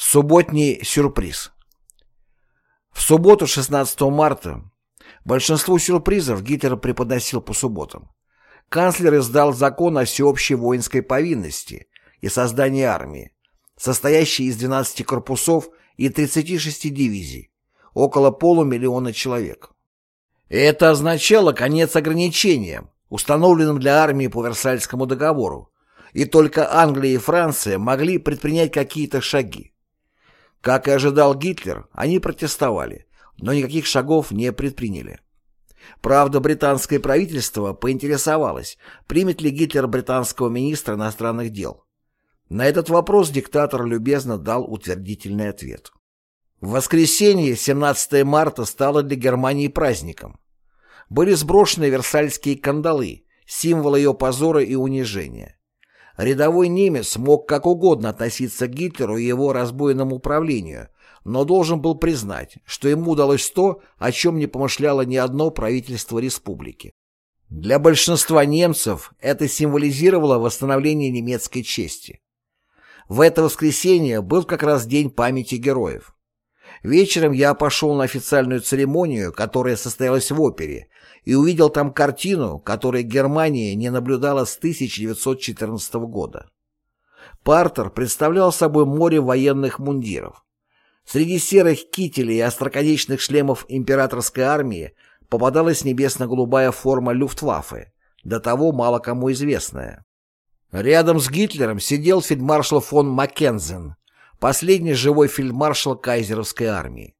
Субботний сюрприз. В субботу, 16 марта, большинство сюрпризов Гитлер преподносил по субботам. Канцлер издал закон о всеобщей воинской повинности и создании армии, состоящей из 12 корпусов и 36 дивизий, около полумиллиона человек. Это означало конец ограничениям, установленным для армии по Версальскому договору, и только Англия и Франция могли предпринять какие-то шаги. Как и ожидал Гитлер, они протестовали, но никаких шагов не предприняли. Правда, британское правительство поинтересовалось, примет ли Гитлер британского министра иностранных дел. На этот вопрос диктатор любезно дал утвердительный ответ. В воскресенье, 17 марта, стало для Германии праздником. Были сброшены версальские кандалы, символ ее позора и унижения. Рядовой немец мог как угодно относиться к Гитлеру и его разбойному управлению, но должен был признать, что ему удалось то, о чем не помышляло ни одно правительство республики. Для большинства немцев это символизировало восстановление немецкой чести. В это воскресенье был как раз День памяти героев. Вечером я пошел на официальную церемонию, которая состоялась в опере, и увидел там картину, которой Германия не наблюдала с 1914 года. Партер представлял собой море военных мундиров. Среди серых кителей и остроконечных шлемов императорской армии попадалась небесно-голубая форма Люфтваффе, до того мало кому известная. Рядом с Гитлером сидел фельдмаршал фон Маккензен, последний живой фельдмаршал кайзеровской армии.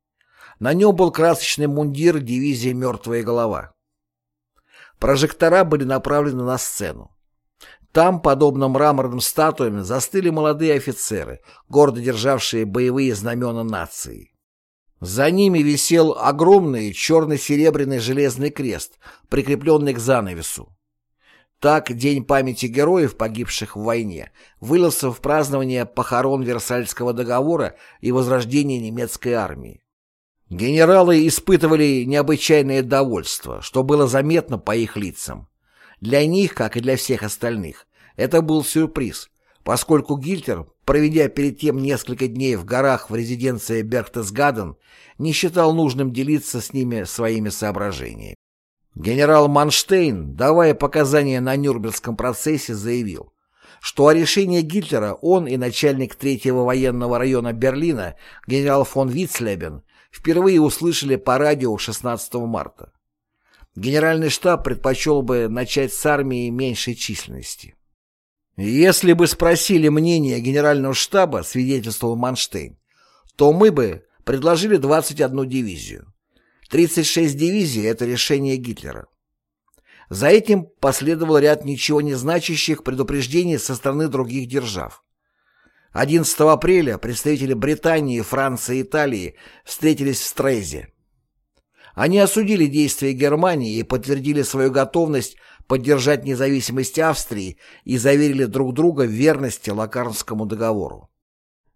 На нем был красочный мундир дивизии «Мертвая голова». Прожектора были направлены на сцену. Там, подобно мраморным статуям, застыли молодые офицеры, гордо державшие боевые знамена нации. За ними висел огромный черно-серебряный железный крест, прикрепленный к занавесу. Так День памяти героев, погибших в войне, вылился в празднование похорон Версальского договора и возрождения немецкой армии. Генералы испытывали необычайное довольство, что было заметно по их лицам. Для них, как и для всех остальных, это был сюрприз, поскольку Гильтер, проведя перед тем несколько дней в горах в резиденции Берхтесгаден, не считал нужным делиться с ними своими соображениями. Генерал Манштейн, давая показания на Нюрнбергском процессе, заявил, что о решении Гитлера он и начальник третьего военного района Берлина генерал фон Вицлебен впервые услышали по радио 16 марта. Генеральный штаб предпочел бы начать с армии меньшей численности. Если бы спросили мнение генерального штаба, свидетельствовал Манштейн, то мы бы предложили 21 дивизию. 36 дивизий – это решение Гитлера. За этим последовал ряд ничего не значащих предупреждений со стороны других держав. 11 апреля представители Британии, Франции и Италии встретились в Стрейзе. Они осудили действия Германии и подтвердили свою готовность поддержать независимость Австрии и заверили друг друга в верности Лакарнскому договору.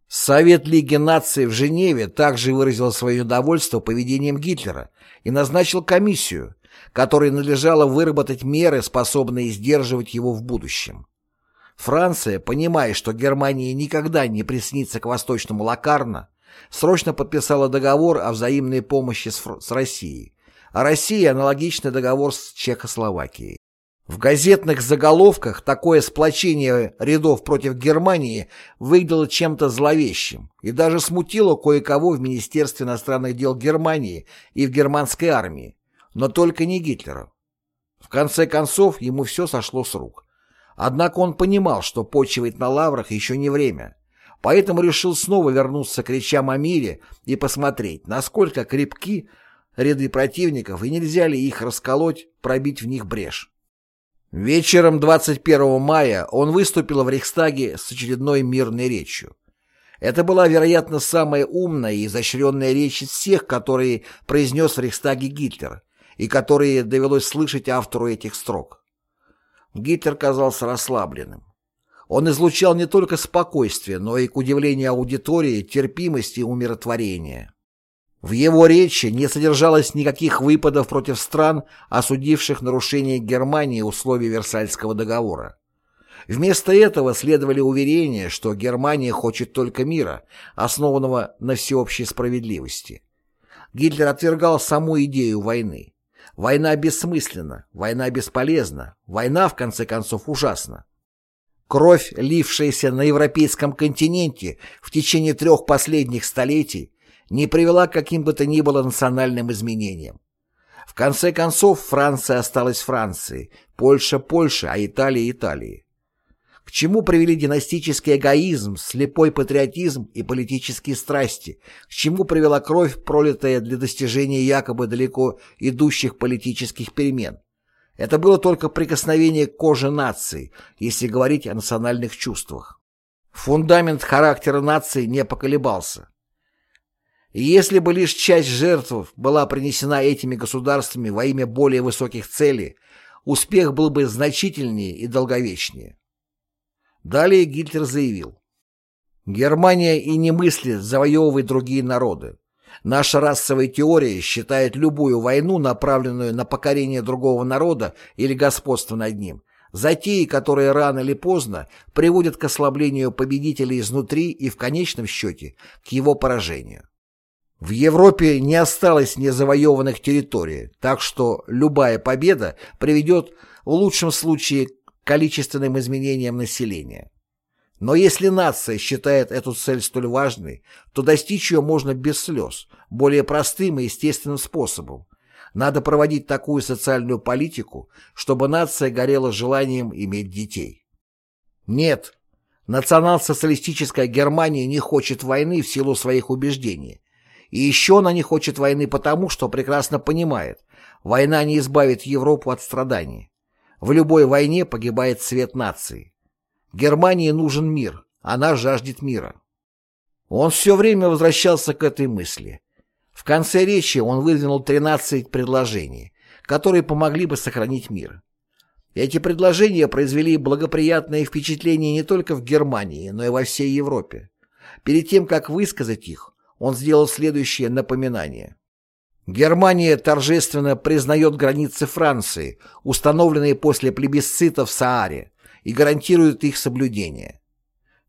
Совет Лиги наций в Женеве также выразил свое недовольство поведением Гитлера и назначил комиссию, которой надлежало выработать меры, способные сдерживать его в будущем. Франция, понимая, что Германии никогда не приснится к восточному Лакарно, срочно подписала договор о взаимной помощи с, с Россией, а Россия аналогичный договор с Чехословакией. В газетных заголовках такое сплочение рядов против Германии выглядело чем-то зловещим и даже смутило кое-кого в Министерстве иностранных дел Германии и в германской армии, но только не Гитлера. В конце концов, ему все сошло с рук. Однако он понимал, что почивать на лаврах еще не время, поэтому решил снова вернуться к речам о мире и посмотреть, насколько крепки ряды противников и нельзя ли их расколоть, пробить в них брешь. Вечером 21 мая он выступил в Рейхстаге с очередной мирной речью. Это была, вероятно, самая умная и изощренная речь из всех, которые произнес в Рейхстаге Гитлер, и которые довелось слышать автору этих строк. Гитлер казался расслабленным. Он излучал не только спокойствие, но и, к удивлению аудитории, терпимость и умиротворение. В его речи не содержалось никаких выпадов против стран, осудивших нарушение Германии условий Версальского договора. Вместо этого следовали уверения, что Германия хочет только мира, основанного на всеобщей справедливости. Гитлер отвергал саму идею войны. Война бессмысленна, война бесполезна, война, в конце концов, ужасна. Кровь, лившаяся на европейском континенте в течение трех последних столетий, не привела к каким бы то ни было национальным изменениям. В конце концов, Франция осталась Францией, Польша – Польша, а Италия – Италией. К чему привели династический эгоизм, слепой патриотизм и политические страсти? К чему привела кровь, пролитая для достижения якобы далеко идущих политических перемен? Это было только прикосновение к коже нации, если говорить о национальных чувствах. Фундамент характера нации не поколебался. И если бы лишь часть жертв была принесена этими государствами во имя более высоких целей, успех был бы значительнее и долговечнее. Далее Гитлер заявил. Германия и не мыслит завоевывать другие народы. Наша расовая теория считает любую войну, направленную на покорение другого народа или господство над ним, затеи, которые рано или поздно приводят к ослаблению победителя изнутри и в конечном счете к его поражению. В Европе не осталось незавоеванных территорий, так что любая победа приведет в лучшем случае количественным изменениям населения. Но если нация считает эту цель столь важной, то достичь ее можно без слез, более простым и естественным способом. Надо проводить такую социальную политику, чтобы нация горела желанием иметь детей. Нет, национал-социалистическая Германия не хочет войны в силу своих убеждений. И еще она не хочет войны потому, что прекрасно понимает, война не избавит Европу от страданий. В любой войне погибает цвет нации. Германии нужен мир, она жаждет мира. Он все время возвращался к этой мысли. В конце речи он выдвинул 13 предложений, которые помогли бы сохранить мир. Эти предложения произвели благоприятное впечатление не только в Германии, но и во всей Европе. Перед тем, как высказать их, он сделал следующее напоминание. Германия торжественно признает границы Франции, установленные после плебисцита в Сааре, и гарантирует их соблюдение.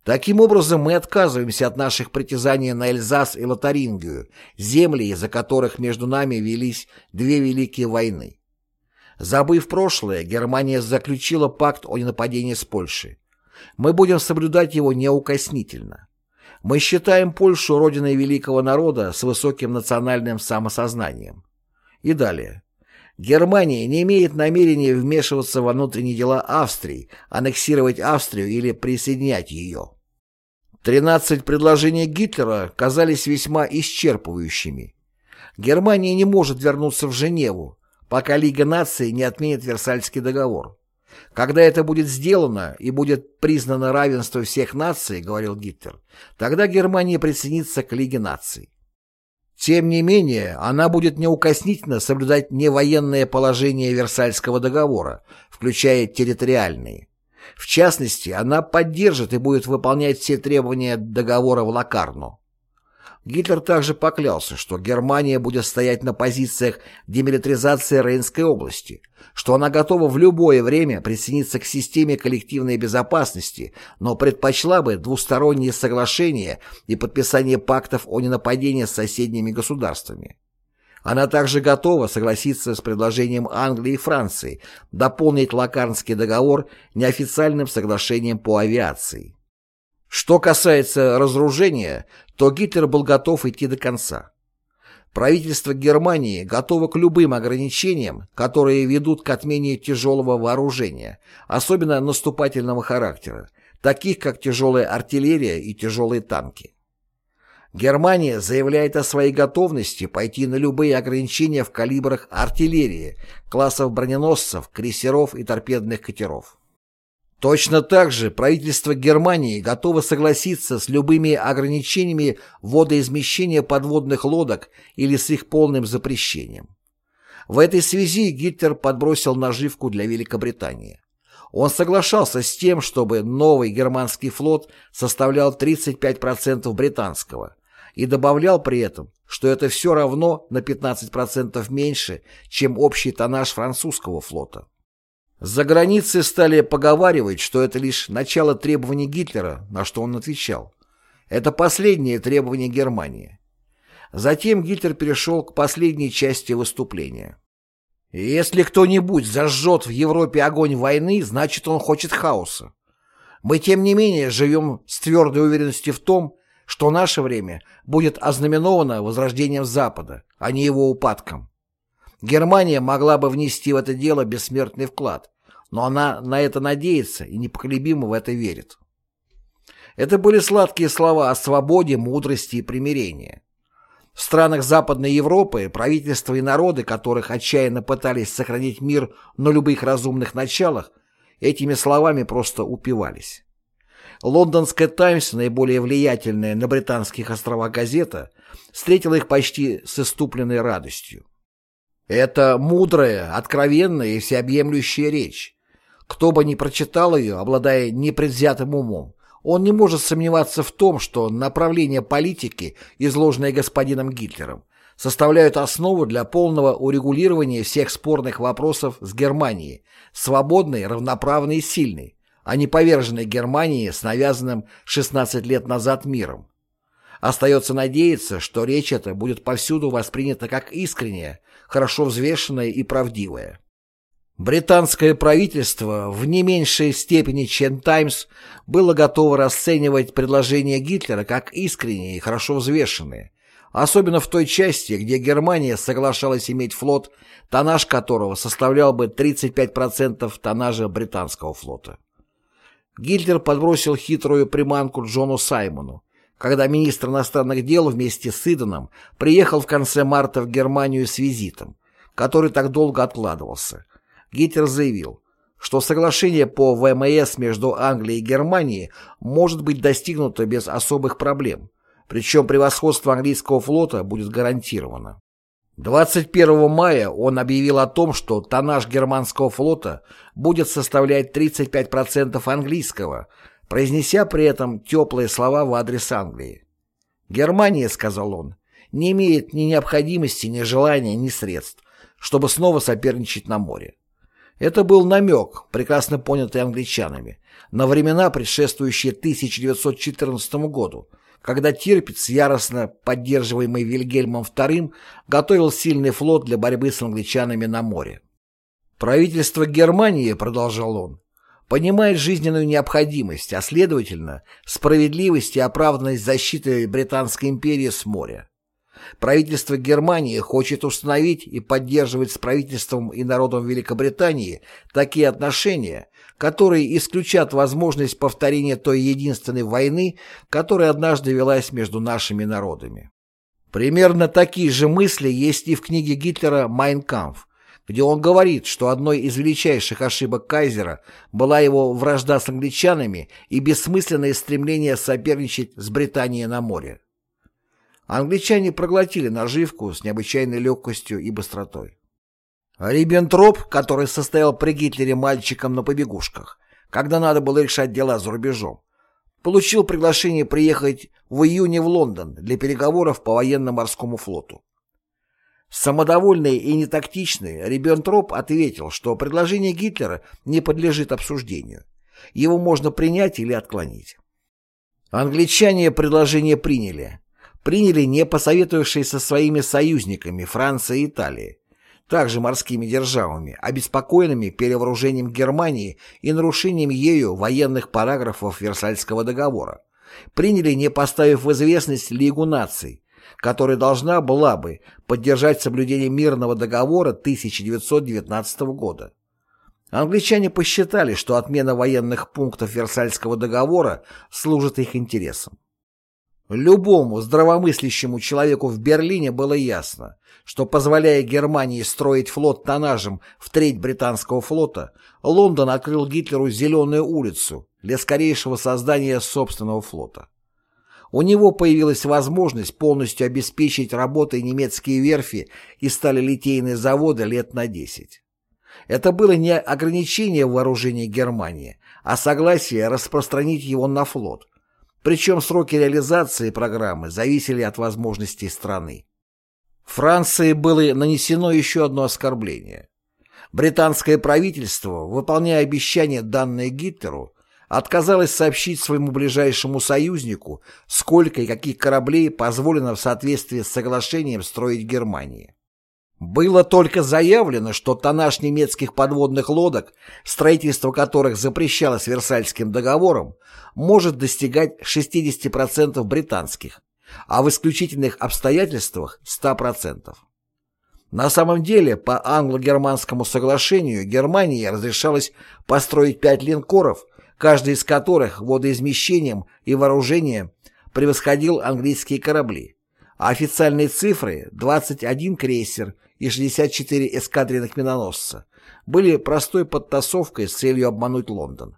Таким образом, мы отказываемся от наших притязаний на Эльзас и Лотарингию, земли, из-за которых между нами велись две великие войны. Забыв прошлое, Германия заключила пакт о ненападении с Польшей. Мы будем соблюдать его неукоснительно. Мы считаем Польшу родиной великого народа с высоким национальным самосознанием. И далее. Германия не имеет намерения вмешиваться во внутренние дела Австрии, аннексировать Австрию или присоединять ее. 13 предложений Гитлера казались весьма исчерпывающими. Германия не может вернуться в Женеву, пока Лига наций не отменит Версальский договор. Когда это будет сделано и будет признано равенство всех наций, говорил Гитлер, тогда Германия присоединится к Лиге наций. Тем не менее, она будет неукоснительно соблюдать невоенное положение Версальского договора, включая территориальные. В частности, она поддержит и будет выполнять все требования договора в Лакарну. Гитлер также поклялся, что Германия будет стоять на позициях демилитаризации Рейнской области, что она готова в любое время присоединиться к системе коллективной безопасности, но предпочла бы двусторонние соглашения и подписание пактов о ненападении с соседними государствами. Она также готова согласиться с предложением Англии и Франции дополнить Лакарнский договор неофициальным соглашением по авиации. Что касается разоружения, то Гитлер был готов идти до конца. Правительство Германии готово к любым ограничениям, которые ведут к отмене тяжелого вооружения, особенно наступательного характера, таких как тяжелая артиллерия и тяжелые танки. Германия заявляет о своей готовности пойти на любые ограничения в калибрах артиллерии, классов броненосцев, крейсеров и торпедных катеров. Точно так же правительство Германии готово согласиться с любыми ограничениями водоизмещения подводных лодок или с их полным запрещением. В этой связи Гитлер подбросил наживку для Великобритании. Он соглашался с тем, чтобы новый германский флот составлял 35% британского, и добавлял при этом, что это все равно на 15% меньше, чем общий тоннаж французского флота. За границей стали поговаривать, что это лишь начало требований Гитлера, на что он отвечал. Это последнее требование Германии. Затем Гитлер перешел к последней части выступления. Если кто-нибудь зажжет в Европе огонь войны, значит он хочет хаоса. Мы, тем не менее, живем с твердой уверенностью в том, что наше время будет ознаменовано возрождением Запада, а не его упадком. Германия могла бы внести в это дело бессмертный вклад, но она на это надеется и непоколебимо в это верит. Это были сладкие слова о свободе, мудрости и примирении. В странах Западной Европы правительства и народы, которых отчаянно пытались сохранить мир на любых разумных началах, этими словами просто упивались. Лондонская «Таймс», наиболее влиятельная на британских островах газета, встретила их почти с иступленной радостью. Это мудрая, откровенная и всеобъемлющая речь. Кто бы ни прочитал ее, обладая непредвзятым умом, он не может сомневаться в том, что направления политики, изложенные господином Гитлером, составляют основу для полного урегулирования всех спорных вопросов с Германией, свободной, равноправной и сильной, а не поверженной Германии с навязанным 16 лет назад миром. Остается надеяться, что речь эта будет повсюду воспринята как искренняя, хорошо взвешенная и правдивая. Британское правительство в не меньшей степени, чем «Таймс», было готово расценивать предложения Гитлера как искренние и хорошо взвешенные, особенно в той части, где Германия соглашалась иметь флот, тоннаж которого составлял бы 35% тоннажа британского флота. Гитлер подбросил хитрую приманку Джону Саймону, когда министр иностранных дел вместе с Иденом приехал в конце марта в Германию с визитом, который так долго откладывался. Гитлер заявил, что соглашение по ВМС между Англией и Германией может быть достигнуто без особых проблем, причем превосходство английского флота будет гарантировано. 21 мая он объявил о том, что тоннаж германского флота будет составлять 35% английского, произнеся при этом теплые слова в адрес Англии. «Германия», — сказал он, — «не имеет ни необходимости, ни желания, ни средств, чтобы снова соперничать на море. Это был намек, прекрасно понятый англичанами, на времена, предшествующие 1914 году, когда Тирпиц, яростно поддерживаемый Вильгельмом II, готовил сильный флот для борьбы с англичанами на море. «Правительство Германии», — продолжал он, — «понимает жизненную необходимость, а следовательно, справедливость и оправданность защиты Британской империи с моря. Правительство Германии хочет установить и поддерживать с правительством и народом Великобритании такие отношения, которые исключат возможность повторения той единственной войны, которая однажды велась между нашими народами. Примерно такие же мысли есть и в книге Гитлера «Майн кампф», где он говорит, что одной из величайших ошибок Кайзера была его вражда с англичанами и бессмысленное стремление соперничать с Британией на море. Англичане проглотили наживку с необычайной легкостью и быстротой. Риббентроп, который состоял при Гитлере мальчиком на побегушках, когда надо было решать дела за рубежом, получил приглашение приехать в июне в Лондон для переговоров по военно-морскому флоту. Самодовольный и нетактичный Риббентроп ответил, что предложение Гитлера не подлежит обсуждению. Его можно принять или отклонить. Англичане предложение приняли, приняли, не посоветовавшись со своими союзниками Францией и Италией, также морскими державами, обеспокоенными перевооружением Германии и нарушением ею военных параграфов Версальского договора, приняли, не поставив в известность Лигу наций, которая должна была бы поддержать соблюдение мирного договора 1919 года. Англичане посчитали, что отмена военных пунктов Версальского договора служит их интересам. Любому здравомыслящему человеку в Берлине было ясно, что, позволяя Германии строить флот тоннажем в треть британского флота, Лондон открыл Гитлеру зеленую улицу для скорейшего создания собственного флота. У него появилась возможность полностью обеспечить работой немецкие верфи и стали литейные заводы лет на 10. Это было не ограничение вооружения Германии, а согласие распространить его на флот, причем сроки реализации программы зависели от возможностей страны. Франции было нанесено еще одно оскорбление. Британское правительство, выполняя обещания, данные Гитлеру, отказалось сообщить своему ближайшему союзнику, сколько и каких кораблей позволено в соответствии с соглашением строить Германии. Было только заявлено, что тоннаж немецких подводных лодок, строительство которых запрещалось Версальским договором, может достигать 60% британских, а в исключительных обстоятельствах 100%. На самом деле, по англо-германскому соглашению Германии разрешалось построить пять линкоров, каждый из которых водоизмещением и вооружением превосходил английские корабли, а официальные цифры 21 крейсер и 64 эскадренных миноносца были простой подтасовкой с целью обмануть Лондон.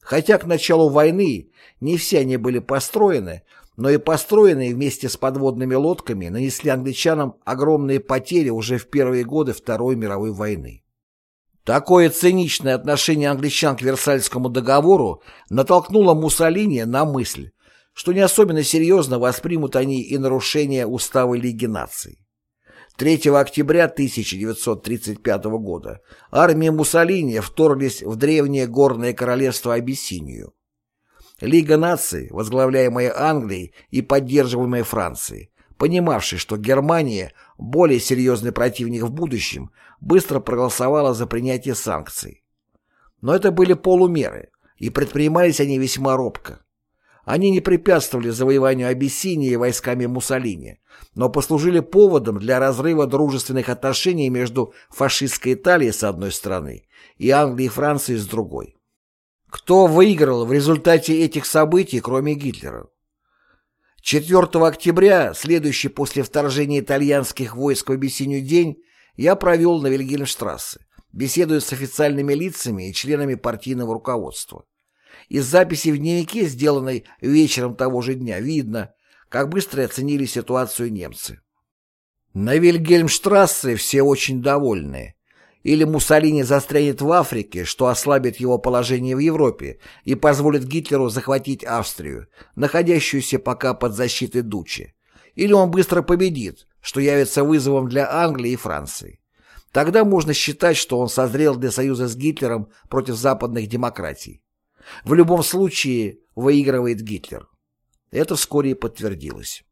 Хотя к началу войны не все они были построены, но и построенные вместе с подводными лодками нанесли англичанам огромные потери уже в первые годы Второй мировой войны. Такое циничное отношение англичан к Версальскому договору натолкнуло Муссолини на мысль, что не особенно серьезно воспримут они и нарушение Устава Лиги наций. 3 октября 1935 года армии Муссолини вторглись в древнее горное королевство Абиссинию. Лига наций, возглавляемая Англией и поддерживаемая Францией, понимавшей, что Германия – более серьезный противник в будущем, быстро проголосовала за принятие санкций. Но это были полумеры, и предпринимались они весьма робко. Они не препятствовали завоеванию Абиссинии войсками Муссолини, но послужили поводом для разрыва дружественных отношений между фашистской Италией с одной стороны и Англией и Францией с другой. Кто выиграл в результате этих событий, кроме Гитлера? 4 октября, следующий после вторжения итальянских войск в Абиссинию день, я провел на Вильгельмштрассе, беседуя с официальными лицами и членами партийного руководства. Из записи в дневнике, сделанной вечером того же дня, видно, как быстро оценили ситуацию немцы. На Вильгельмштрассе все очень довольны. Или Муссолини застрянет в Африке, что ослабит его положение в Европе и позволит Гитлеру захватить Австрию, находящуюся пока под защитой Дучи. Или он быстро победит, что явится вызовом для Англии и Франции. Тогда можно считать, что он созрел для союза с Гитлером против западных демократий. В любом случае выигрывает Гитлер. Это вскоре подтвердилось.